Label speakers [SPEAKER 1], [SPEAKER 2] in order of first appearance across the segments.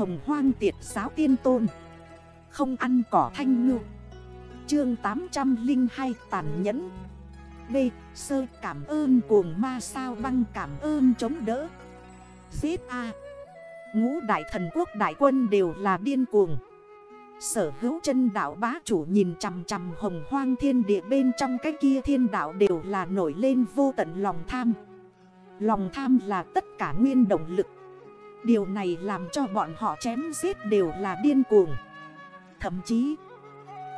[SPEAKER 1] hồng hoang tiệt giáo tiên tôn. Không ăn cỏ thanh ngư. Chương 802 tàn nhẫn. B. Sơ cảm ơn cuồng ma sao băng cảm ơn chống đỡ. Giết A. Ngũ đại thần quốc đại quân đều là điên cuồng. Sở hữu chân đảo bá chủ nhìn chằm chằm hồng hoang thiên địa bên trong cái kia thiên đảo đều là nổi lên vô tận lòng tham. Lòng tham là tất cả nguyên động lực. Điều này làm cho bọn họ chém giết đều là điên cuồng. Thậm chí,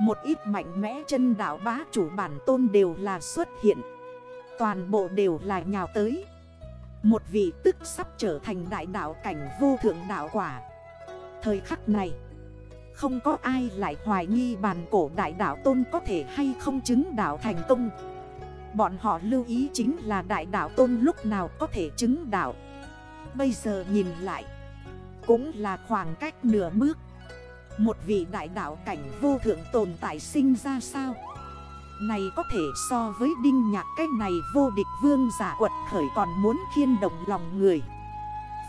[SPEAKER 1] Một ít mạnh mẽ chân đảo bá chủ bản tôn đều là xuất hiện. Toàn bộ đều là nhào tới. Một vị tức sắp trở thành đại đảo cảnh vô thượng đảo quả. Thời khắc này, Không có ai lại hoài nghi bàn cổ đại đảo tôn có thể hay không chứng đảo thành công. Bọn họ lưu ý chính là đại đảo tôn lúc nào có thể chứng đảo Bây giờ nhìn lại, Cũng là khoảng cách nửa bước. Một vị đại đảo cảnh vô thượng tồn tại sinh ra sao? Này có thể so với đinh nhạc cái này vô địch vương giả quật khởi còn muốn khiên động lòng người.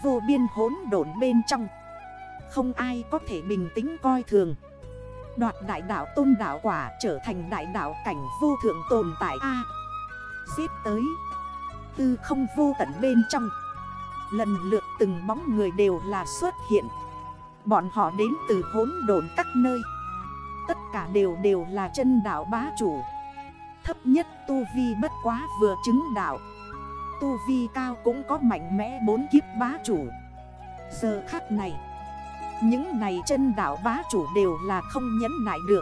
[SPEAKER 1] Vô biên hốn độn bên trong, Không ai có thể bình tĩnh coi thường. Đoạt đại đảo tôn đảo quả trở thành đại đảo cảnh vô thượng tồn tại A. Giết tới, Tư không vô tận bên trong. Lần lượt từng bóng người đều là xuất hiện. Bọn họ đến từ hốn đồn các nơi. Tất cả đều đều là chân đảo bá chủ. Thấp nhất tu vi bất quá vừa chứng đảo Tu vi cao cũng có mạnh mẽ bốn kiếp bá chủ. Giờ khắc này, Những này chân đảo bá chủ đều là không nhẫn nại được.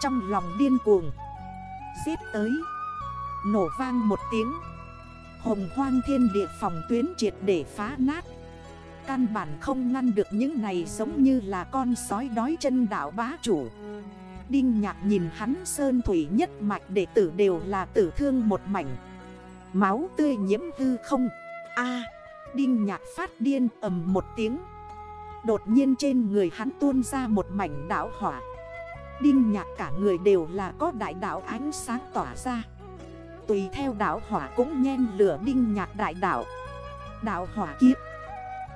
[SPEAKER 1] Trong lòng điên cuồng, Giết tới, Nổ vang một tiếng. Hồng hoang thiên địa phòng tuyến triệt để phá nát. Căn bản không ngăn được những này giống như là con sói đói chân đảo bá chủ. Đinh nhạc nhìn hắn sơn thủy nhất mạch đệ tử đều là tử thương một mảnh. Máu tươi nhiễm hư không. A, Đinh nhạc phát điên ầm một tiếng. Đột nhiên trên người hắn tuôn ra một mảnh đảo hỏa. Đinh nhạc cả người đều là có đại đảo ánh sáng tỏa ra. Tùy theo đảo hỏa cũng nhen lửa đinh nhạc đại đảo Đảo hỏa kiếp.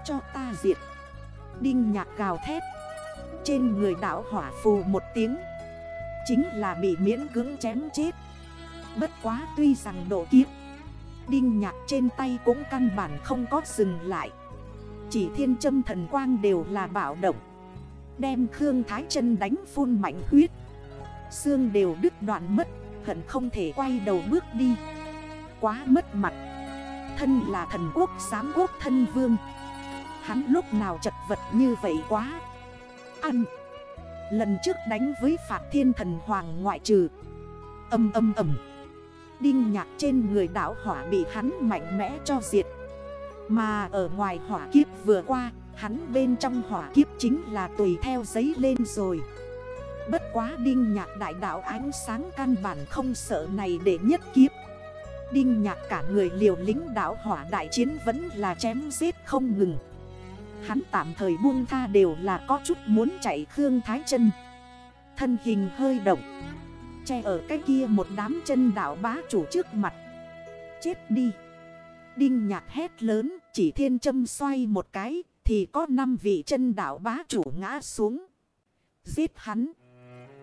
[SPEAKER 1] Cho ta diệt. Đinh nhạc gào thét. Trên người đảo hỏa phù một tiếng. Chính là bị miễn cưỡng chém chết. Bất quá tuy rằng độ kiếp, Đinh nhạc trên tay cũng căn bản không có dừng lại. Chỉ thiên châm thần quang đều là bạo động. Đem Khương Thái chân đánh phun mạnh huyết. Xương đều đứt đoạn mất hận không thể quay đầu bước đi. Quá mất mặt. Thân là thần quốc, giám quốc, thân vương. Hắn lúc nào chật vật như vậy quá. Ăn. Lần trước đánh với phạt thiên thần hoàng ngoại trừ. Âm âm âm. Đinh nhạc trên người đảo hỏa bị hắn mạnh mẽ cho diệt. Mà ở ngoài hỏa kiếp vừa qua, Hắn bên trong hỏa kiếp chính là tùy theo giấy lên rồi. Bất quá đinh nhạc đại đạo ánh sáng căn bản không sợ này để nhất kiếp. Đinh nhạc cả người liều lính đảo hỏa đại chiến vẫn là chém giết không ngừng. Hắn tạm thời buông tha đều là có chút muốn chạy Khương Thái chân. Thân hình hơi động, Che ở cái kia một đám chân đảo bá chủ trước mặt. Chết đi. Đinh nhạc hét lớn, chỉ thiên châm xoay một cái, Thì có 5 vị chân đảo bá chủ ngã xuống. Giết hắn.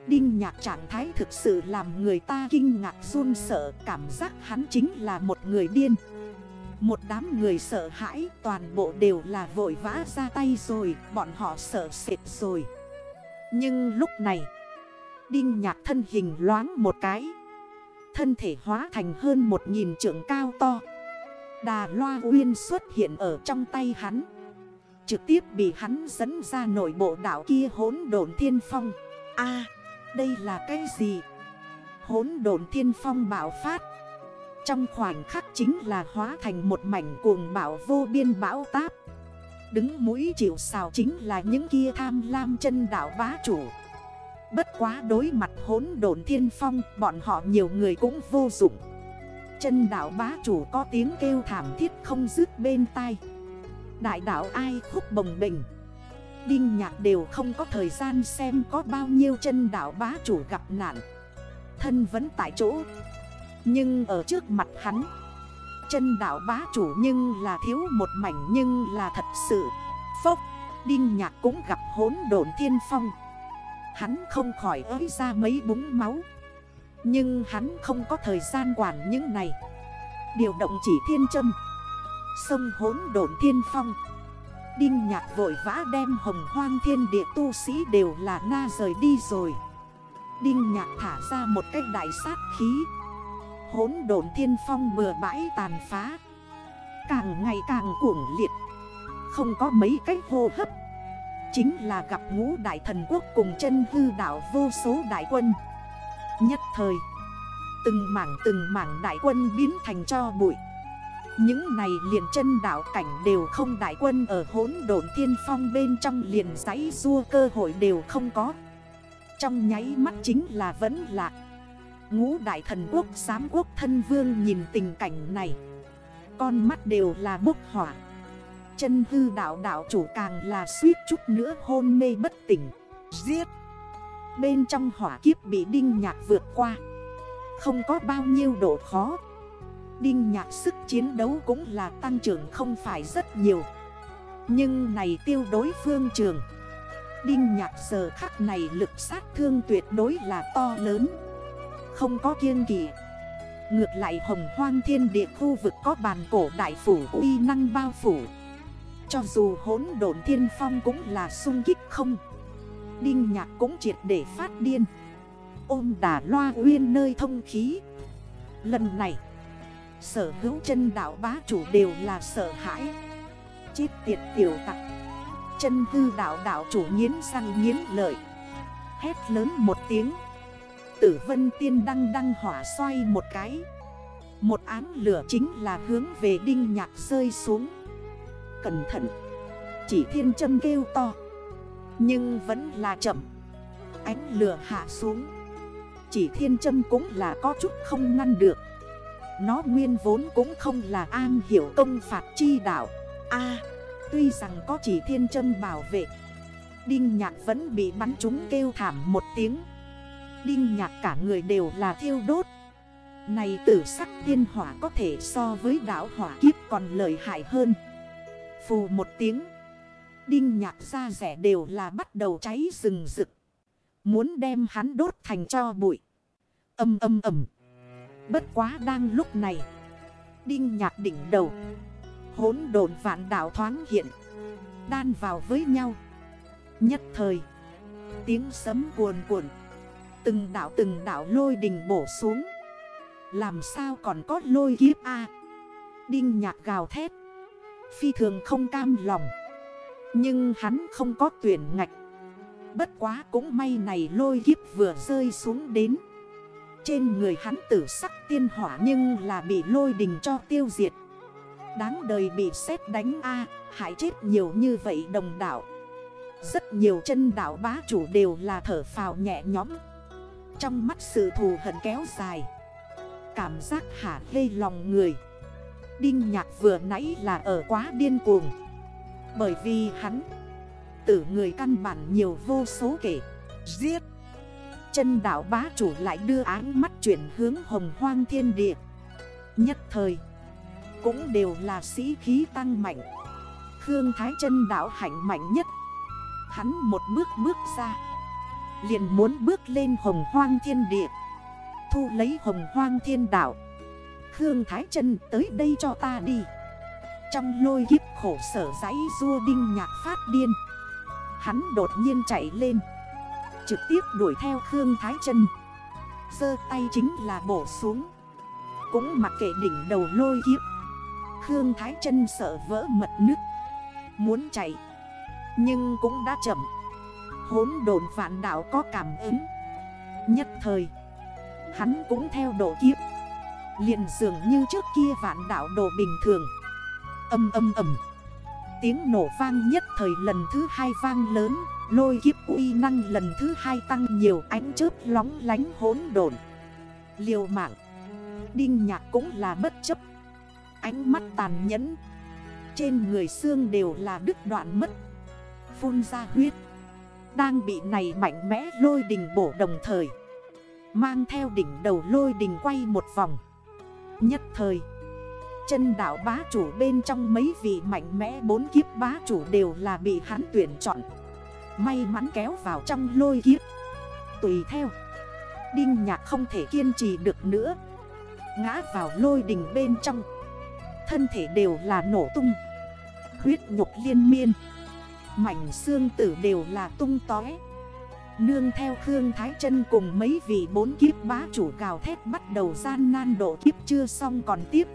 [SPEAKER 1] Đinh nhạc trạng thái thực sự làm người ta kinh ngạc run sợ, Cảm giác hắn chính là một người điên. Một đám người sợ hãi, toàn bộ đều là vội vã ra tay rồi, Bọn họ sợ sệt rồi. Nhưng lúc này, Đinh nhạc thân hình loáng một cái. Thân thể hóa thành hơn một nghìn trượng cao to. Đà loa uyên xuất hiện ở trong tay hắn. Trực tiếp bị hắn dẫn ra nội bộ đảo kia hốn đồn thiên phong. A đây là cái gì? Hốn độn thiên phong bạo phát. Trong khoảnh khắc chính là hóa thành một mảnh cuồng bão vô biên bão táp. Đứng mũi chịu xào chính là những kia tham lam chân đảo bá chủ. Bất quá đối mặt hốn đồn thiên phong, Bọn họ nhiều người cũng vô dụng. Chân đảo bá chủ có tiếng kêu thảm thiết không dứt bên tai. Đại đảo ai khúc bồng bình Đinh nhạc đều không có thời gian xem có bao nhiêu chân đảo bá chủ gặp nạn. Thân vẫn tại chỗ. Nhưng ở trước mặt hắn, Chân đảo bá chủ nhưng là thiếu một mảnh nhưng là thật sự. Phốc, Đinh nhạc cũng gặp hốn đồn thiên phong. Hắn không khỏi ới ra mấy búng máu. Nhưng hắn không có thời gian quản những này. Điều động chỉ thiên châm. Sông hốn đồn thiên phong. Đinh nhạc vội vã đem hồng hoang thiên địa tu sĩ đều là na rời đi rồi. Đinh nhạc thả ra một cách đại sát khí. Hốn độn thiên phong bừa bãi tàn phá. Càng ngày càng cuồng liệt. Không có mấy cách hô hấp. Chính là gặp ngũ đại thần quốc cùng chân hư đảo vô số đại quân. Nhất thời, Từng mảng từng mảng đại quân biến thành cho bụi. Những này liền chân đảo cảnh đều không đại quân ở hốn độn thiên phong bên trong liền giấy rua cơ hội đều không có. Trong nháy mắt chính là vẫn lạc Ngũ đại thần quốc, giám quốc thân vương nhìn tình cảnh này. Con mắt đều là bốc hỏa. Chân hư đạo đạo chủ càng là suýt chút nữa hôn mê bất tỉnh. Giết! Bên trong hỏa kiếp bị đinh nhạc vượt qua. Không có bao nhiêu độ khó. Đinh nhạc sức chiến đấu cũng là tăng trưởng không phải rất nhiều. Nhưng này tiêu đối phương trường. Đinh nhạc giờ khắc này lực sát thương tuyệt đối là to lớn. Không có kiên kỳ Ngược lại hồng hoang thiên địa khu vực có bàn cổ đại phủ uy năng bao phủ. Cho dù hốn độn thiên phong cũng là sung kích không. Đinh nhạc cũng triệt để phát điên. Ôm đà loa uyên nơi thông khí. Lần này Sở hữu chân đảo bá chủ đều là sợ hãi. Chết tiệt tiểu tặc. Chân hư đảo đảo chủ nghiến răng nghiến lợi. Hét lớn một tiếng. Tử vân tiên đăng đăng hỏa xoay một cái. Một án lửa chính là hướng về đinh nhạc rơi xuống. Cẩn thận. Chỉ thiên châm kêu to. Nhưng vẫn là chậm. Ánh lửa hạ xuống. Chỉ thiên châm cũng là có chút không ngăn được. Nó nguyên vốn cũng không là an hiểu công phạt chi đạo. A, tuy rằng có chỉ thiên châm bảo vệ. Đinh nhạc vẫn bị bắn trúng kêu thảm một tiếng. Đinh nhạc cả người đều là thiêu đốt. Này tử sắc tiên hỏa có thể so với đảo hỏa kiếp còn lợi hại hơn. Phù một tiếng. Đinh nhạc ra rẻ đều là bắt đầu cháy rừng rực. Muốn đem hắn đốt thành cho bụi. Âm âm âm Bất quá đang lúc này, Đinh nhạc đỉnh đầu Hốn đồn vạn đảo thoáng hiện, Đan vào với nhau. Nhất thời, Tiếng sấm cuồn cuộn, Từng đảo từng đảo lôi đình bổ xuống. Làm sao còn có lôi kiếp A? Đinh nhạc gào thét, Phi thường không cam lòng. Nhưng hắn không có tuyển ngạch. Bất quá cũng may này lôi kiếp vừa rơi xuống đến. Trên người hắn tử sắc tiên hỏa nhưng là bị lôi đình cho tiêu diệt. Đáng đời bị xét đánh A, Hại chết nhiều như vậy đồng đảo Rất nhiều chân đảo bá chủ đều là thở phào nhẹ nhõm. Trong mắt sự thù hận kéo dài. Cảm giác hả lê lòng người. Đinh nhạc vừa nãy là ở quá điên cuồng. Bởi vì hắn, Tử người căn bản nhiều vô số kể. Giết! Chân đảo bá chủ lại đưa áng mắt chuyển hướng hồng hoang thiên địa. Nhất thời, Cũng đều là sĩ khí tăng mạnh. Khương Thái chân đảo hạnh mạnh nhất. Hắn một bước bước ra, liền muốn bước lên hồng hoang thiên địa. Thu lấy hồng hoang thiên đảo Khương Thái chân tới đây cho ta đi. Trong lôi kiếp khổ sở giấy rua đinh nhạc phát điên. Hắn đột nhiên chạy lên. Trực tiếp đuổi theo Khương Thái chân Sơ tay chính là bổ xuống. Cũng mặc kệ đỉnh đầu lôi kiếp. Khương Thái chân sợ vỡ mật nước Muốn chạy. Nhưng cũng đã chậm. Hốn đồn phản đảo có cảm ứng. Nhất thời, Hắn cũng theo độ kiếp. Liền dường như trước kia vạn đảo đồ bình thường. Âm âm âm. Tiếng nổ vang nhất thời lần thứ hai vang lớn, Lôi kiếp uy năng lần thứ hai tăng nhiều, ánh chớp lóng lánh hốn đồn Liều mạng. Đinh nhạc cũng là bất chấp. Ánh mắt tàn nhẫn. Trên người xương đều là đứt đoạn mất. Phun ra huyết. Đang bị này mạnh mẽ lôi đình bổ đồng thời. Mang theo đỉnh đầu lôi đình quay một vòng. Nhất thời chân đảo bá chủ bên trong mấy vị mạnh mẽ bốn kiếp bá chủ đều là bị hắn tuyển chọn. May mắn kéo vào trong lôi kiếp. Tùy theo. Đinh nhạc không thể kiên trì được nữa. Ngã vào lôi đình bên trong. Thân thể đều là nổ tung. Huyết nhục liên miên. Mảnh xương tử đều là tung tói. Nương theo Khương Thái chân cùng mấy vị bốn kiếp bá chủ gào thét bắt đầu gian nan độ kiếp chưa xong còn tiếp.